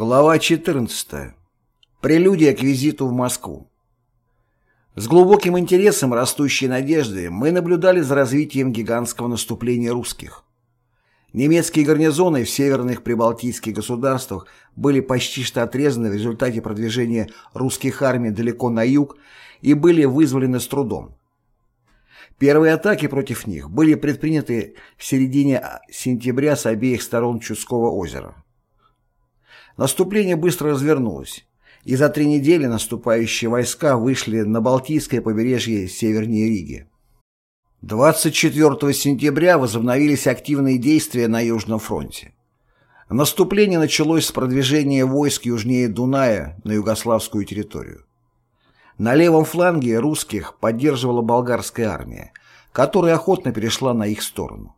Глава 14. Прелюдия к визиту в Москву. С глубоким интересом растущей надежды мы наблюдали за развитием гигантского наступления русских. Немецкие гарнизоны в северных прибалтийских государствах были почти что отрезаны в результате продвижения русских армий далеко на юг и были вызволены с трудом. Первые атаки против них были предприняты в середине сентября с обеих сторон Чудского озера. Наступление быстро развернулось, и за три недели наступающие войска вышли на Балтийское побережье севернее Риги. 24 сентября возобновились активные действия на Южном фронте. Наступление началось с продвижения войск южнее Дуная на югославскую территорию. На левом фланге русских поддерживала болгарская армия, которая охотно перешла на их сторону.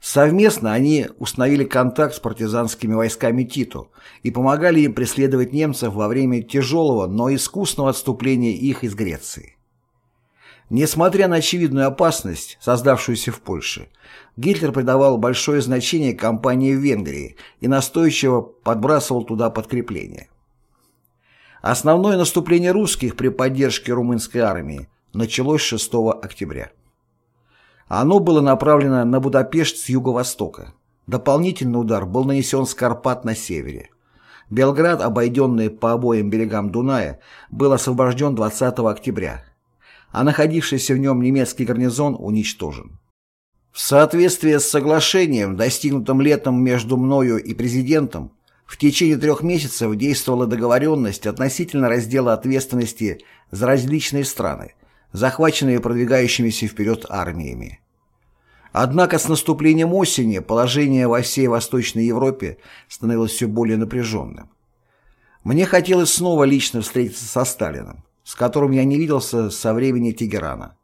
Совместно они установили контакт с партизанскими войсками Титу и помогали им преследовать немцев во время тяжелого, но искусного отступления их из Греции. Несмотря на очевидную опасность, создавшуюся в Польше, Гитлер придавал большое значение кампании в Венгрии и настойчиво подбрасывал туда подкрепления. Основное наступление русских при поддержке румынской армии началось 6 октября. Оно было направлено на Будапешт с юго-востока. Дополнительный удар был нанесен с Карпат на севере. Белград, обойденный по обоим берегам Дуная, был освобожден 20 октября, а находившийся в нем немецкий гарнизон уничтожен. В соответствии с соглашением, достигнутым летом между мною и президентом, в течение трех месяцев действовала договоренность относительно раздела ответственности за различные страны, захваченные продвигающимися вперед армиями. Однако с наступлением осени положение во всей Восточной Европе становилось все более напряженным. Мне хотелось снова лично встретиться со Сталиным, с которым я не виделся со времени Тегерана.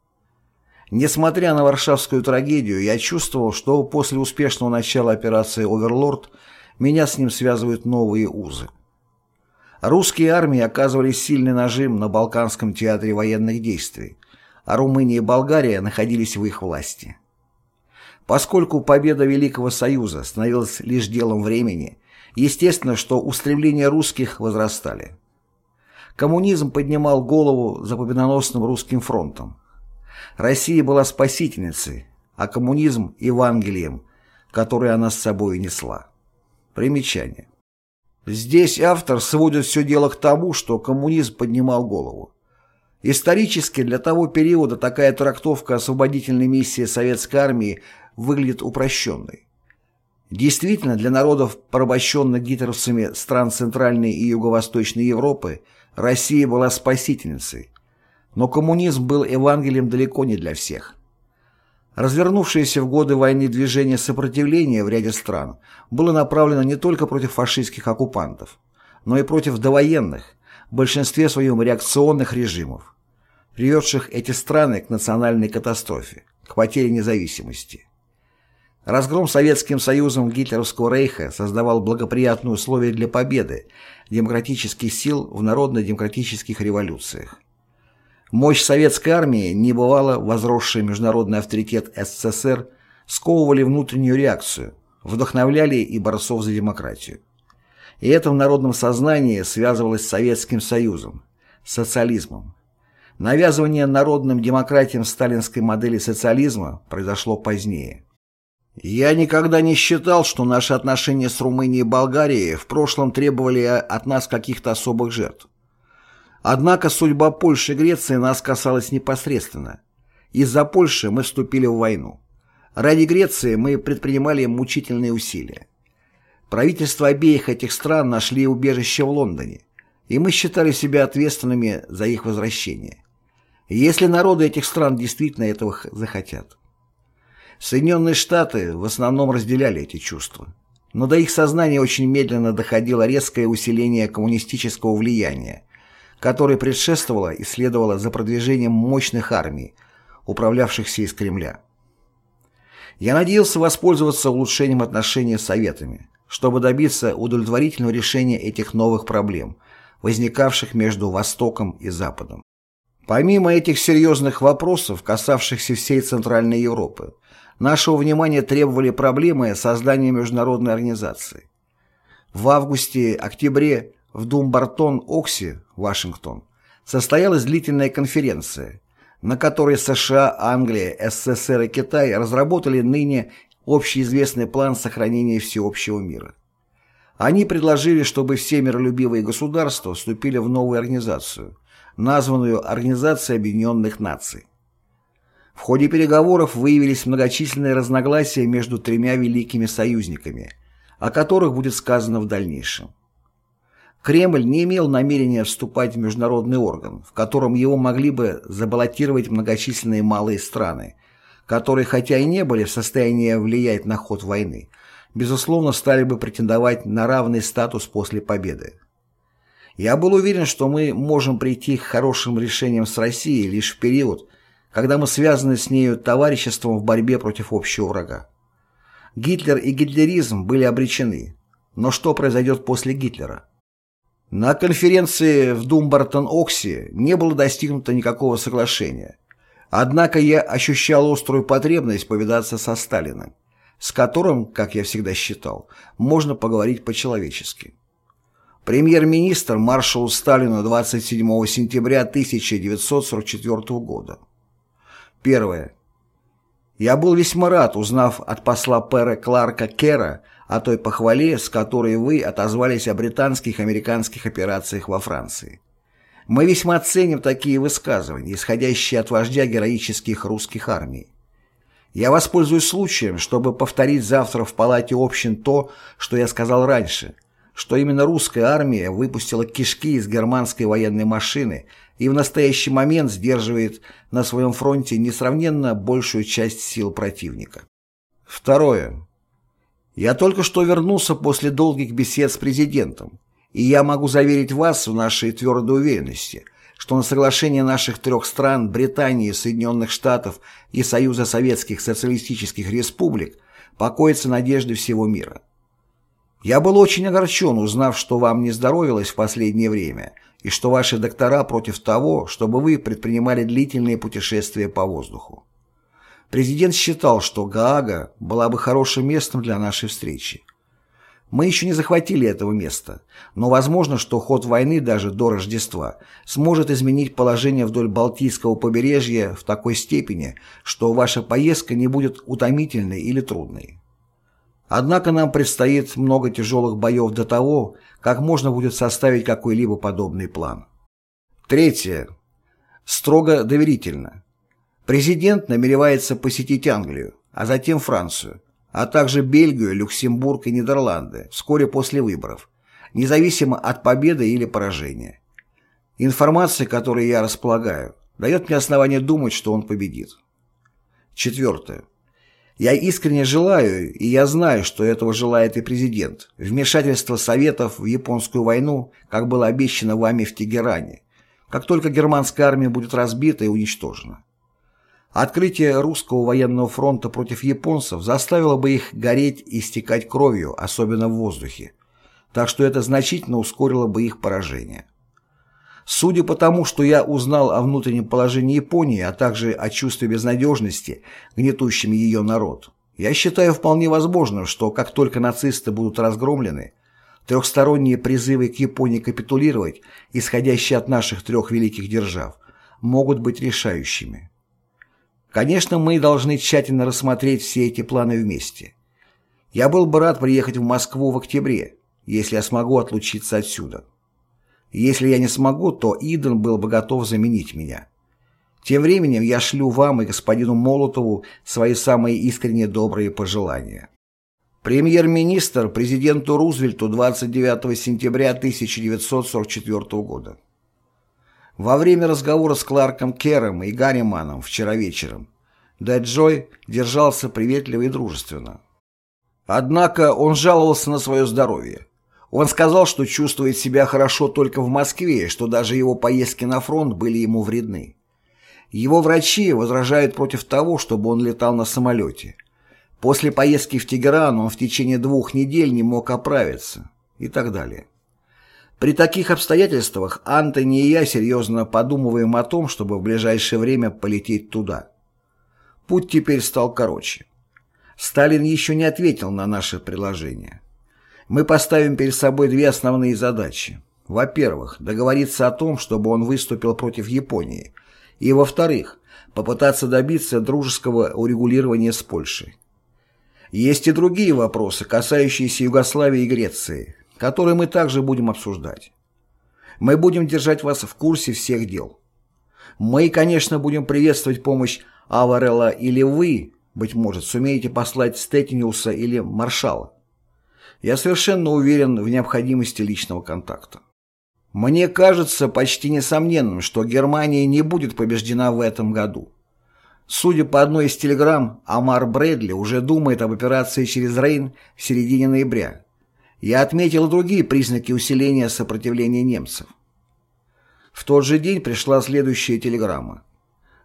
Несмотря на варшавскую трагедию, я чувствовал, что после успешного начала операции «Оверлорд» меня с ним связывают новые узы. Русские армии оказывали сильный нажим на Балканском театре военных действий, а Румыния и Болгария находились в их власти. Поскольку победа Великого Союза становилась лишь делом времени, естественно, что устремления русских возрастали. Коммунизм поднимал голову за победоносным русским фронтом. Россия была спасительницей, а коммунизм – Евангелием, которое она с собой несла. Примечание. Здесь автор сводит все дело к тому, что коммунизм поднимал голову. Исторически для того периода такая трактовка освободительной миссии советской армии выглядит упрощенной. Действительно, для народов, порабощенных гитлеровцами стран Центральной и Юго-Восточной Европы, Россия была спасительницей. Но коммунизм был Евангелием далеко не для всех. Развернувшееся в годы войны движение сопротивления в ряде стран было направлено не только против фашистских оккупантов, но и против довоенных, в большинстве своем реакционных режимов, приведших эти страны к национальной катастрофе, к потере независимости. Разгром Советским Союзом Гитлеровского рейха создавал благоприятные условия для победы демократических сил в народно-демократических революциях. Мощь советской армии, небывало возросший международный авторитет СССР, сковывали внутреннюю реакцию, вдохновляли и борцов за демократию. И это в народном сознании связывалось с Советским Союзом, социализмом. Навязывание народным демократиям сталинской модели социализма произошло позднее. Я никогда не считал, что наши отношения с Румынией и Болгарией в прошлом требовали от нас каких-то особых жертв. Однако судьба Польши и Греции нас касалась непосредственно. Из-за Польши мы вступили в войну. Ради Греции мы предпринимали мучительные усилия. Правительства обеих этих стран нашли убежище в Лондоне, и мы считали себя ответственными за их возвращение. Если народы этих стран действительно этого захотят. Соединенные Штаты в основном разделяли эти чувства. Но до их сознания очень медленно доходило резкое усиление коммунистического влияния, которой предшествовала и следовала за продвижением мощных армий, управлявшихся из Кремля. Я надеялся воспользоваться улучшением отношений с Советами, чтобы добиться удовлетворительного решения этих новых проблем, возникавших между Востоком и Западом. Помимо этих серьезных вопросов, касавшихся всей Центральной Европы, нашего внимания требовали проблемы создания международной организации. В августе-октябре в Думбартон-Окси, Вашингтон, состоялась длительная конференция, на которой США, Англия, СССР и Китай разработали ныне общеизвестный план сохранения всеобщего мира. Они предложили, чтобы все миролюбивые государства вступили в новую организацию, названную Организацией Объединенных Наций. В ходе переговоров выявились многочисленные разногласия между тремя великими союзниками, о которых будет сказано в дальнейшем. Кремль не имел намерения вступать в международный орган, в котором его могли бы забаллотировать многочисленные малые страны, которые хотя и не были в состоянии влиять на ход войны, безусловно стали бы претендовать на равный статус после победы. Я был уверен, что мы можем прийти к хорошим решениям с Россией лишь в период, когда мы связаны с нею товариществом в борьбе против общего врага. Гитлер и гитлеризм были обречены. Но что произойдет после Гитлера? На конференции в Думбартон-Окси не было достигнуто никакого соглашения. Однако я ощущал острую потребность повидаться со Сталиным, с которым, как я всегда считал, можно поговорить по-человечески. Премьер-министр маршалу Сталину 27 сентября 1944 года. Первое. Я был весьма рад, узнав от посла Пэра Кларка Кера о той похвале, с которой вы отозвались о британских и американских операциях во Франции. Мы весьма ценим такие высказывания, исходящие от вождя героических русских армий. Я воспользуюсь случаем, чтобы повторить завтра в Палате общин то, что я сказал раньше, что именно русская армия выпустила кишки из германской военной машины и в настоящий момент сдерживает на своем фронте несравненно большую часть сил противника. Второе. Я только что вернулся после долгих бесед с президентом, и я могу заверить вас в нашей твердой уверенности, что на соглашение наших трех стран Британии, Соединенных Штатов и Союза Советских Социалистических Республик покоятся надежды всего мира. Я был очень огорчен, узнав, что вам не здоровилось в последнее время, и что ваши доктора против того, чтобы вы предпринимали длительные путешествия по воздуху. Президент считал, что Гаага была бы хорошим местом для нашей встречи. Мы еще не захватили этого места, но возможно, что ход войны даже до Рождества сможет изменить положение вдоль Балтийского побережья в такой степени, что ваша поездка не будет утомительной или трудной. Однако нам предстоит много тяжелых боев до того, как можно будет составить какой-либо подобный план. Третье. Строго доверительно. Президент намеревается посетить Англию, а затем Францию, а также Бельгию, Люксембург и Нидерланды вскоре после выборов, независимо от победы или поражения. Информация, которой я располагаю, дает мне основание думать, что он победит. Четвертое. Я искренне желаю, и я знаю, что этого желает и президент, вмешательство Советов в японскую войну, как было обещано вами в Тегеране, как только германская армия будет разбита и уничтожена. Открытие русского военного фронта против японцев заставило бы их гореть и стекать кровью, особенно в воздухе, так что это значительно ускорило бы их поражение. Судя по тому, что я узнал о внутреннем положении Японии, а также о чувстве безнадежности, гнетущем ее народ, я считаю вполне возможным, что как только нацисты будут разгромлены, трехсторонние призывы к Японии капитулировать, исходящие от наших трех великих держав, могут быть решающими. Конечно, мы должны тщательно рассмотреть все эти планы вместе. Я был бы рад приехать в Москву в октябре, если я смогу отлучиться отсюда. Если я не смогу, то Иден был бы готов заменить меня. Тем временем я шлю вам и господину Молотову свои самые искренние добрые пожелания. Премьер-министр президенту Рузвельту 29 сентября 1944 года. Во время разговора с Кларком Кером и Гарриманом вчера вечером Дэд Джой держался приветливо и дружественно. Однако он жаловался на свое здоровье. Он сказал, что чувствует себя хорошо только в Москве, что даже его поездки на фронт были ему вредны. Его врачи возражают против того, чтобы он летал на самолете. После поездки в Тегеран он в течение двух недель не мог оправиться и так далее. При таких обстоятельствах Антони и я серьезно подумываем о том, чтобы в ближайшее время полететь туда. Путь теперь стал короче. Сталин еще не ответил на наше предложение. Мы поставим перед собой две основные задачи. Во-первых, договориться о том, чтобы он выступил против Японии. И, во-вторых, попытаться добиться дружеского урегулирования с Польшей. Есть и другие вопросы, касающиеся Югославии и Греции, которые мы также будем обсуждать. Мы будем держать вас в курсе всех дел. Мы, конечно, будем приветствовать помощь Аварелла или вы, быть может, сумеете послать Стеттиниуса или Маршала. Я совершенно уверен в необходимости личного контакта. Мне кажется почти несомненным, что Германия не будет побеждена в этом году. Судя по одной из телеграмм, Амар Брэдли уже думает об операции через Рейн в середине ноября. Я отметил другие признаки усиления сопротивления немцев. В тот же день пришла следующая телеграмма.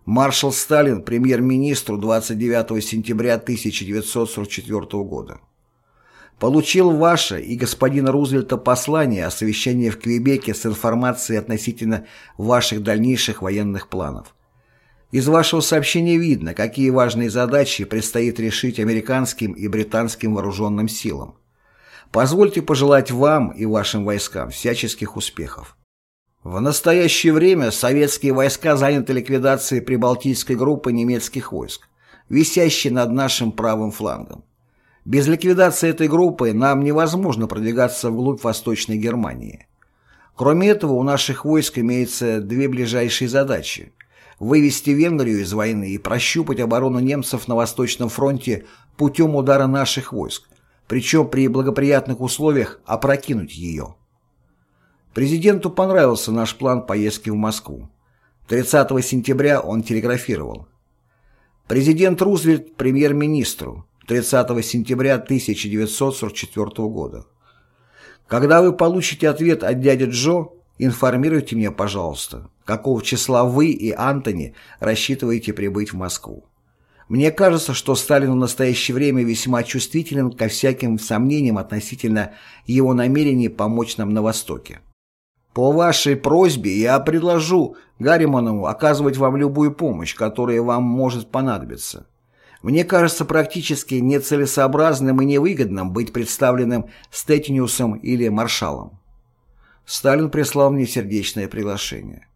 Маршал Сталин премьер-министру 29 сентября 1944 года. Получил ваше и господина Рузвельта послание о совещании в Квебеке с информацией относительно ваших дальнейших военных планов. Из вашего сообщения видно, какие важные задачи предстоит решить американским и британским вооруженным силам. Позвольте пожелать вам и вашим войскам всяческих успехов. В настоящее время советские войска заняты ликвидацией прибалтийской группы немецких войск, висящей над нашим правым флангом. Без ликвидации этой группы нам невозможно продвигаться вглубь Восточной Германии. Кроме этого, у наших войск имеются две ближайшие задачи – вывести Венгрию из войны и прощупать оборону немцев на Восточном фронте путем удара наших войск, причем при благоприятных условиях опрокинуть ее. Президенту понравился наш план поездки в Москву. 30 сентября он телеграфировал. Президент Рузвельт премьер-министру 30 сентября 1944 года. Когда вы получите ответ от дяди Джо, Информируйте меня, пожалуйста, какого числа вы и Антони рассчитываете прибыть в Москву. Мне кажется, что Сталин в настоящее время весьма чувствителен ко всяким сомнениям относительно его намерений помочь нам на Востоке. По вашей просьбе я предложу Гарриманову оказывать вам любую помощь, которая вам может понадобиться. Мне кажется практически нецелесообразным и невыгодным быть представленным Стеттиниусом или Маршалом. Сталин прислал мне сердечное приглашение.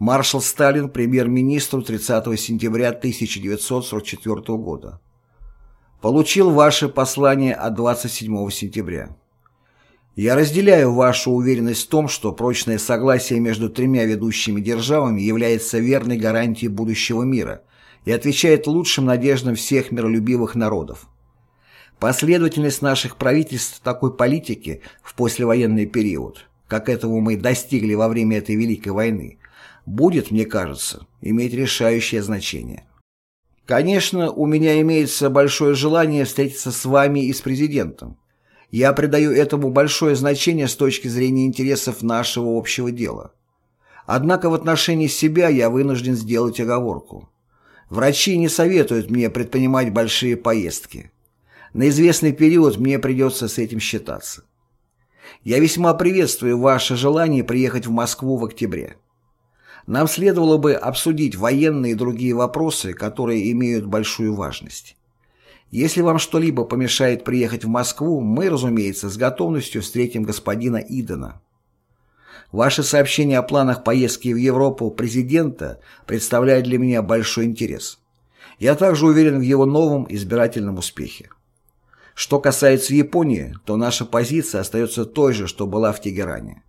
Маршал Сталин премьер-министру 30 сентября 1944 года. Получил ваше послание от 27 сентября. Я разделяю вашу уверенность в том, что прочное согласие между тремя ведущими державами является верной гарантией будущего мира и отвечает лучшим надеждам всех миролюбивых народов. Последовательность наших правительств такой политики в послевоенный период – как этого мы достигли во время этой Великой войны, будет, мне кажется, иметь решающее значение. Конечно, у меня имеется большое желание встретиться с вами и с президентом. Я придаю этому большое значение с точки зрения интересов нашего общего дела. Однако в отношении себя я вынужден сделать оговорку. Врачи не советуют мне предпринимать большие поездки. На известный период мне придется с этим считаться. Я весьма приветствую ваше желание приехать в Москву в октябре. Нам следовало бы обсудить военные и другие вопросы, которые имеют большую важность. Если вам что-либо помешает приехать в Москву, мы, разумеется, с готовностью встретим господина Идена. Ваше сообщение о планах поездки в Европу президента представляет для меня большой интерес. Я также уверен в его новом избирательном успехе. Что касается Японии, то наша позиция остается той же, что была в Тегеране.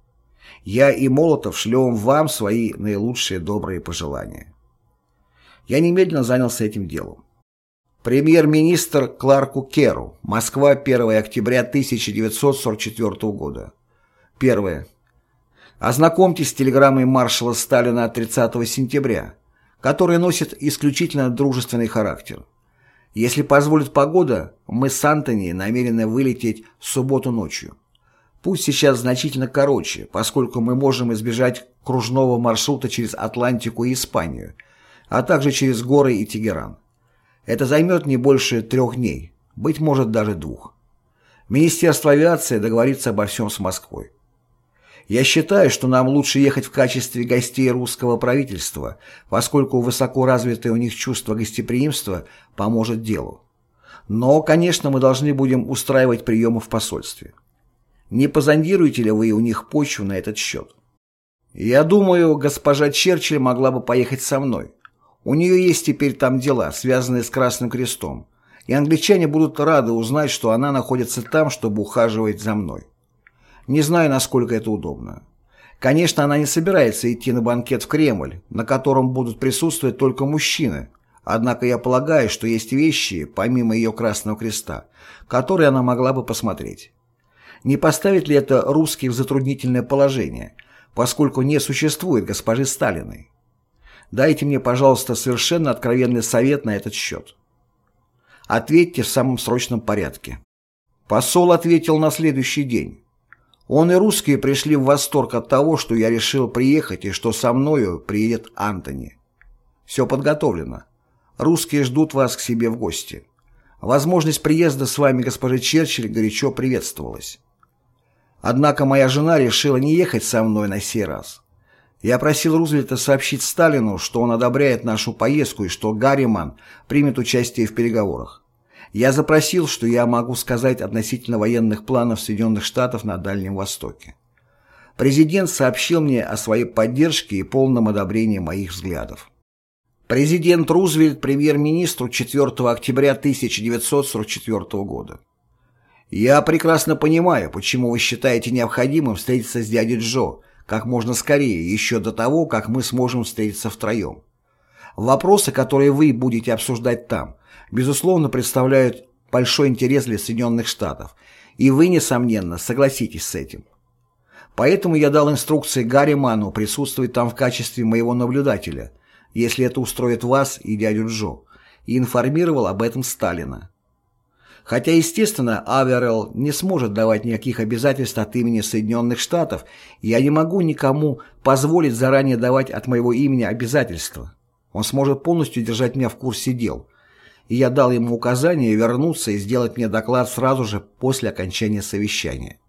Я и Молотов шлем вам свои наилучшие добрые пожелания. Я немедленно занялся этим делом. Премьер-министр Кларку Керу. Москва, 1 октября 1944 года. Первое. Ознакомьтесь с телеграммой маршала Сталина от 30 сентября, которая носит исключительно дружественный характер. Если позволит погода, мы с Антони намерены вылететь в субботу ночью. Пусть сейчас значительно короче, поскольку мы можем избежать кружного маршрута через Атлантику и Испанию, а также через горы и Тегеран. Это займет не больше трех дней, быть может даже двух. Министерство авиации договорится обо всем с Москвой. Я считаю, что нам лучше ехать в качестве гостей русского правительства, поскольку высоко развитое у них чувство гостеприимства поможет делу. Но, конечно, мы должны будем устраивать приемы в посольстве. Не позондируете ли вы у них почву на этот счет? Я думаю, госпожа Черчилль могла бы поехать со мной. У нее есть теперь там дела, связанные с Красным Крестом, и англичане будут рады узнать, что она находится там, чтобы ухаживать за мной. Не знаю, насколько это удобно. Конечно, она не собирается идти на банкет в Кремль, на котором будут присутствовать только мужчины, однако я полагаю, что есть вещи, помимо ее Красного Креста, которые она могла бы посмотреть. Не поставит ли это русских в затруднительное положение, поскольку не существует госпожи Сталиной? Дайте мне, пожалуйста, совершенно откровенный совет на этот счет. Ответьте в самом срочном порядке. Посол ответил на следующий день. Он и русские пришли в восторг от того, что я решил приехать и что со мною приедет Антони. Все подготовлено. Русские ждут вас к себе в гости. Возможность приезда с вами госпожи Черчилль горячо приветствовалась. Однако моя жена решила не ехать со мной на сей раз. Я просил Рузвельта сообщить Сталину, что он одобряет нашу поездку и что Гарриман примет участие в переговорах. Я запросил, что я могу сказать относительно военных планов Соединенных Штатов на Дальнем Востоке. Президент сообщил мне о своей поддержке и полном одобрении моих взглядов. Президент Рузвельт премьер-министру 4 октября 1944 года. Я прекрасно понимаю, почему вы считаете необходимым встретиться с дядей Джо, как можно скорее, еще до того, как мы сможем встретиться втроем. Вопросы, которые вы будете обсуждать там, безусловно, представляют большой интерес для Соединенных Штатов, и вы, несомненно, согласитесь с этим. Поэтому я дал инструкции Гарри Ману присутствовать там в качестве моего наблюдателя, если это устроит вас и дядю Джо, и информировал об этом Сталина. Хотя, естественно, Аверелл не сможет давать никаких обязательств от имени Соединенных Штатов, я не могу никому позволить заранее давать от моего имени обязательства. Он сможет полностью держать меня в курсе дел. И я дал ему указание вернуться и сделать мне доклад сразу же после окончания совещания.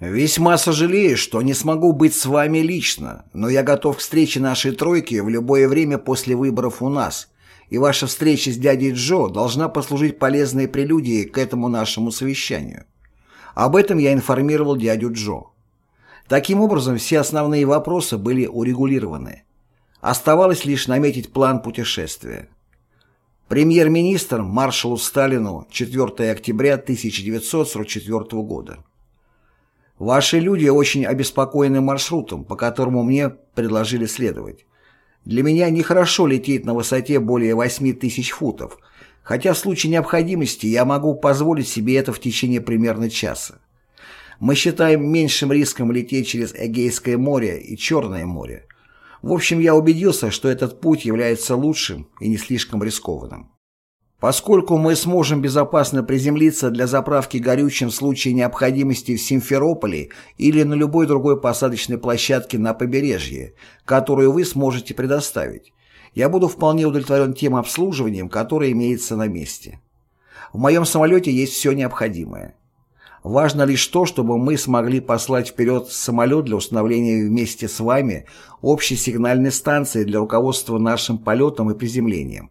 «Весьма сожалею, что не смогу быть с вами лично, но я готов к встрече нашей тройки в любое время после выборов у нас», и ваша встреча с дядей Джо должна послужить полезной прелюдией к этому нашему совещанию. Об этом я информировал дядю Джо. Таким образом, все основные вопросы были урегулированы. Оставалось лишь наметить план путешествия. Премьер-министр маршалу Сталину 4 октября 1944 года. Ваши люди очень обеспокоены маршрутом, по которому мне предложили следовать. Для меня нехорошо лететь на высоте более 8 тысяч футов, хотя в случае необходимости я могу позволить себе это в течение примерно часа. Мы считаем меньшим риском лететь через Эгейское море и Черное море. В общем, я убедился, что этот путь является лучшим и не слишком рискованным. Поскольку мы сможем безопасно приземлиться для заправки горючим в случае необходимости в Симферополе или на любой другой посадочной площадке на побережье, которую вы сможете предоставить, я буду вполне удовлетворен тем обслуживанием, которое имеется на месте. В моем самолете есть все необходимое. Важно лишь то, чтобы мы смогли послать вперед самолет для установления вместе с вами общей сигнальной станции для руководства нашим полетом и приземлением.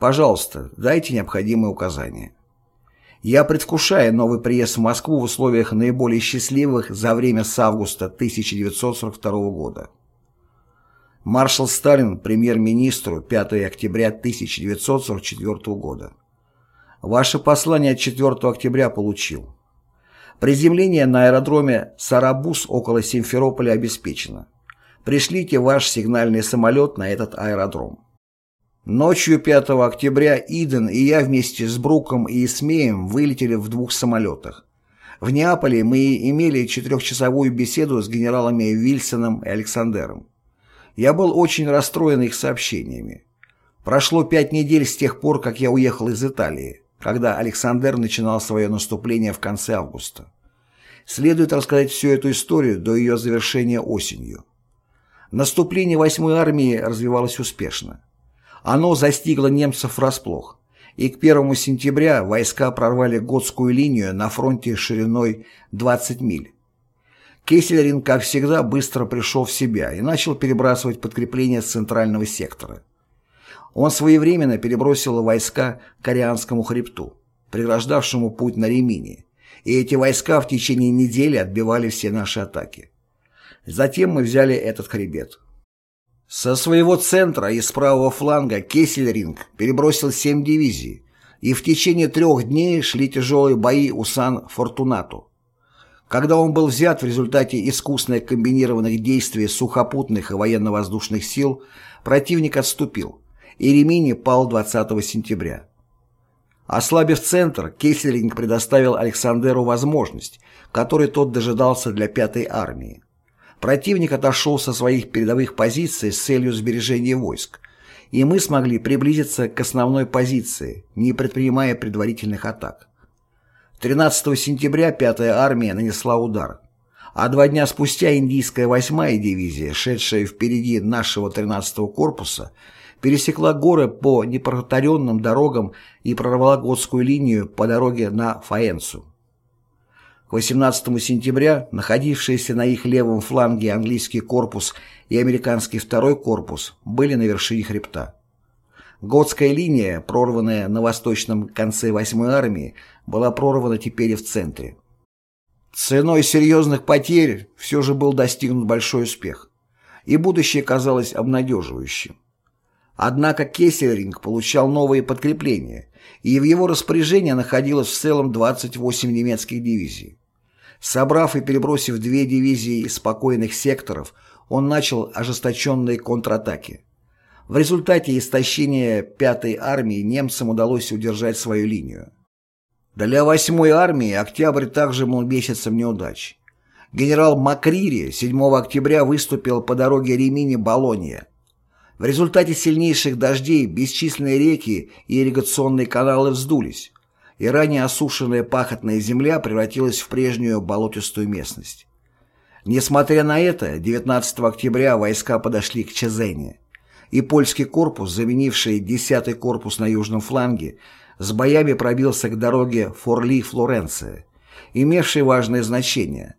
Пожалуйста, дайте необходимые указания. Я предвкушаю новый приезд в Москву в условиях наиболее счастливых за время с августа 1942 года. Маршал Сталин премьер-министру 5 октября 1944 года. Ваше послание от 4 октября получил. Приземление на аэродроме Сарабуз около Симферополя обеспечено. Пришлите ваш сигнальный самолет на этот аэродром. Ночью 5 октября Иден и я вместе с Бруком и Исмеем вылетели в двух самолетах. В Неаполе мы имели четырехчасовую беседу с генералами Вильсоном и Александером. Я был очень расстроен их сообщениями. Прошло пять недель с тех пор, как я уехал из Италии, когда Александр начинал свое наступление в конце августа. Следует рассказать всю эту историю до ее завершения осенью. Наступление 8-й армии развивалось успешно. Оно застигло немцев врасплох, и к 1 сентября войска прорвали Готскую линию на фронте шириной 20 миль. Кессельрин, как всегда, быстро пришел в себя и начал перебрасывать подкрепления с центрального сектора. Он своевременно перебросил войска к Корианскому хребту, преграждавшему путь на Ремине, и эти войска в течение недели отбивали все наши атаки. Затем мы взяли этот хребет. Со своего центра и с правого фланга Кессельринг перебросил семь дивизий, и в течение трех дней шли тяжелые бои у Сан-Фортунату. Когда он был взят в результате искусных комбинированных действий сухопутных и военно-воздушных сил, противник отступил, и Ремини пал 20 сентября. Ослабив центр, Кессельринг предоставил Александеру возможность, которой тот дожидался для пятой армии. Противник отошел со своих передовых позиций с целью сбережения войск, и мы смогли приблизиться к основной позиции, не предпринимая предварительных атак. 13 сентября 5-я армия нанесла удар, а два дня спустя индийская 8-я дивизия, шедшая впереди нашего 13-го корпуса, пересекла горы по непротаренным дорогам и прорвала Готскую линию по дороге на Фаенцу. К 18 сентября находившиеся на их левом фланге английский корпус и американский второй корпус были на вершине хребта. Готская линия, прорванная на восточном конце 8-й армии, была прорвана теперь и в центре. Ценой серьезных потерь все же был достигнут большой успех, и будущее казалось обнадеживающим. Однако Кессельринг получал новые подкрепления, и в его распоряжении находилось в целом 28 немецких дивизий. Собрав и перебросив две дивизии из спокойных секторов, он начал ожесточенные контратаки. В результате истощения пятой армии немцам удалось удержать свою линию. Для восьмой армии октябрь также был месяцем неудач. Генерал Макрири 7 октября выступил по дороге Римини-Болонья. В результате сильнейших дождей бесчисленные реки и ирригационные каналы вздулись и ранее осушенная пахотная земля превратилась в прежнюю болотистую местность. Несмотря на это, 19 октября войска подошли к Чезене, и польский корпус, заменивший 10-й корпус на южном фланге, с боями пробился к дороге Форли-Флоренция, имевшей важное значение,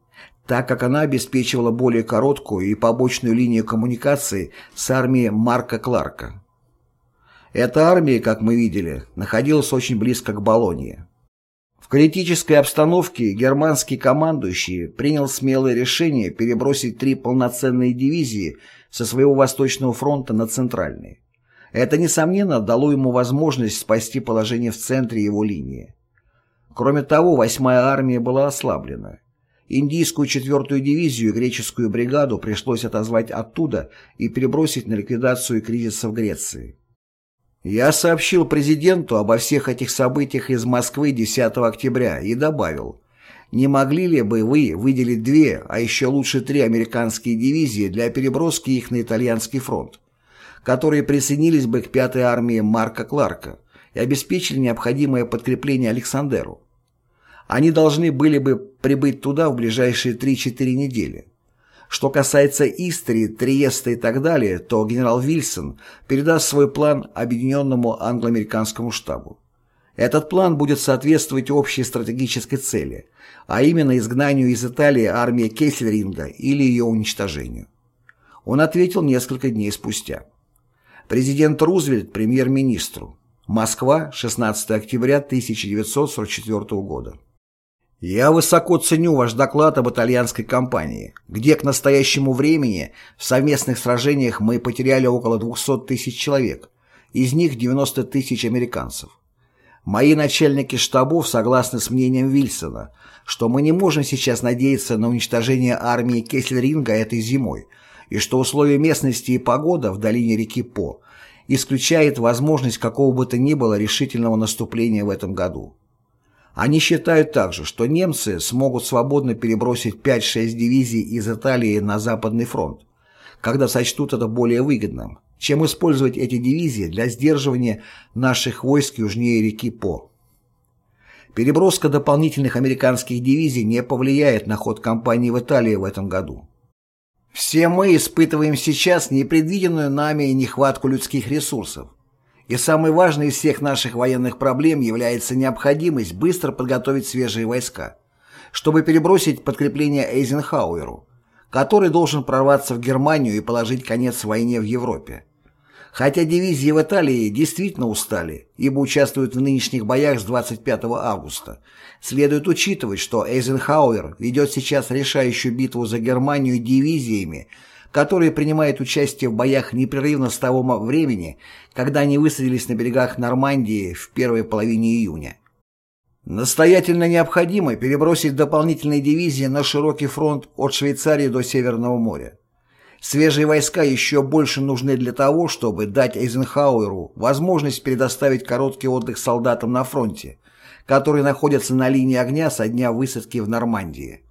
так как она обеспечивала более короткую и побочную линию коммуникации с армией Марка Кларка. Эта армия, как мы видели, находилась очень близко к Болонье. В критической обстановке германский командующий принял смелое решение перебросить три полноценные дивизии со своего Восточного фронта на Центральный. Это, несомненно, дало ему возможность спасти положение в центре его линии. Кроме того, 8-я армия была ослаблена. Индийскую 4-ю дивизию и греческую бригаду пришлось отозвать оттуда и перебросить на ликвидацию кризиса в Греции. Я сообщил президенту обо всех этих событиях из Москвы 10 октября и добавил, не могли ли бы вы выделить две, а еще лучше три американские дивизии для переброски их на итальянский фронт, которые присоединились бы к 5-й армии Марка Кларка и обеспечили необходимое подкрепление Александеру. Они должны были бы прибыть туда в ближайшие 3-4 недели. Что касается Истрии, Триеста и так далее, то генерал Вильсон передаст свой план Объединенному англо-американскому штабу. Этот план будет соответствовать общей стратегической цели, а именно изгнанию из Италии армии Кессельринга или ее уничтожению. Он ответил несколько дней спустя. Президент Рузвельт премьер-министру. Москва, 16 октября 1944 года. Я высоко ценю ваш доклад об итальянской кампании, где к настоящему времени в совместных сражениях мы потеряли около 200 тысяч человек, из них 90 тысяч американцев. Мои начальники штабов согласны с мнением Вильсона, что мы не можем сейчас надеяться на уничтожение армии Кессельринга этой зимой, и что условия местности и погода в долине реки По исключает возможность какого бы то ни было решительного наступления в этом году. Они считают также, что немцы смогут свободно перебросить 5-6 дивизий из Италии на Западный фронт, когда сочтут это более выгодным, чем использовать эти дивизии для сдерживания наших войск южнее реки По. Переброска дополнительных американских дивизий не повлияет на ход кампании в Италии в этом году. Все мы испытываем сейчас непредвиденную нами нехватку людских ресурсов. И самой важной из всех наших военных проблем является необходимость быстро подготовить свежие войска, чтобы перебросить подкрепление Эйзенхауэру, который должен прорваться в Германию и положить конец войне в Европе. Хотя дивизии в Италии действительно устали, ибо участвуют в нынешних боях с 25 августа, следует учитывать, что Эйзенхауэр ведет сейчас решающую битву за Германию дивизиями, которые принимают участие в боях непрерывно с того времени, когда они высадились на берегах Нормандии в первой половине июня. Настоятельно необходимо перебросить дополнительные дивизии на широкий фронт от Швейцарии до Северного моря. Свежие войска еще больше нужны для того, чтобы дать Эйзенхауэру возможность предоставить короткий отдых солдатам на фронте, которые находятся на линии огня со дня высадки в Нормандии.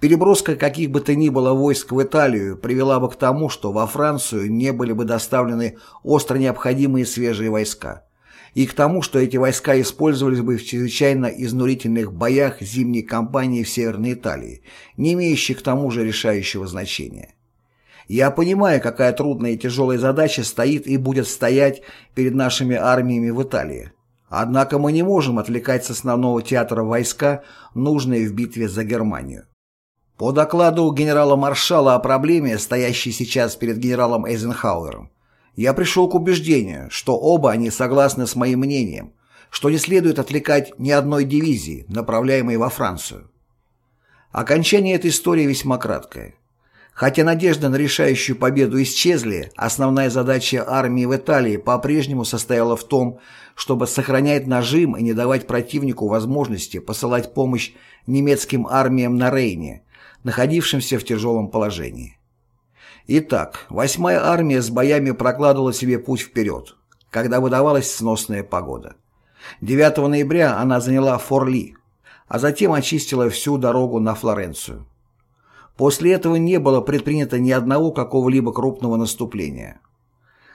Переброска каких бы то ни было войск в Италию привела бы к тому, что во Францию не были бы доставлены остро необходимые свежие войска, и к тому, что эти войска использовались бы в чрезвычайно изнурительных боях зимней кампании в Северной Италии, не имеющих к тому же решающего значения. Я понимаю, какая трудная и тяжелая задача стоит и будет стоять перед нашими армиями в Италии. Однако мы не можем отвлекать с основного театра войска, нужные в битве за Германию. По докладу генерала-маршала о проблеме, стоящей сейчас перед генералом Эйзенхауэром, я пришел к убеждению, что оба они согласны с моим мнением, что не следует отвлекать ни одной дивизии, направляемой во Францию. Окончание этой истории весьма краткое. Хотя надежды на решающую победу исчезли, основная задача армии в Италии по-прежнему состояла в том, чтобы сохранять нажим и не давать противнику возможности посылать помощь немецким армиям на Рейне, находившимся в тяжелом положении. Итак, 8-я армия с боями прокладывала себе путь вперед, когда выдавалась сносная погода. 9 ноября она заняла Форли, а затем очистила всю дорогу на Флоренцию. После этого не было предпринято ни одного какого-либо крупного наступления.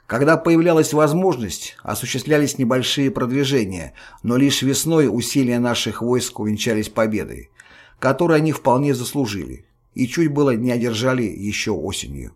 Когда появлялась возможность, осуществлялись небольшие продвижения, но лишь весной усилия наших войск увенчались победой, которую они вполне заслужили, и чуть было не одержали еще осенью.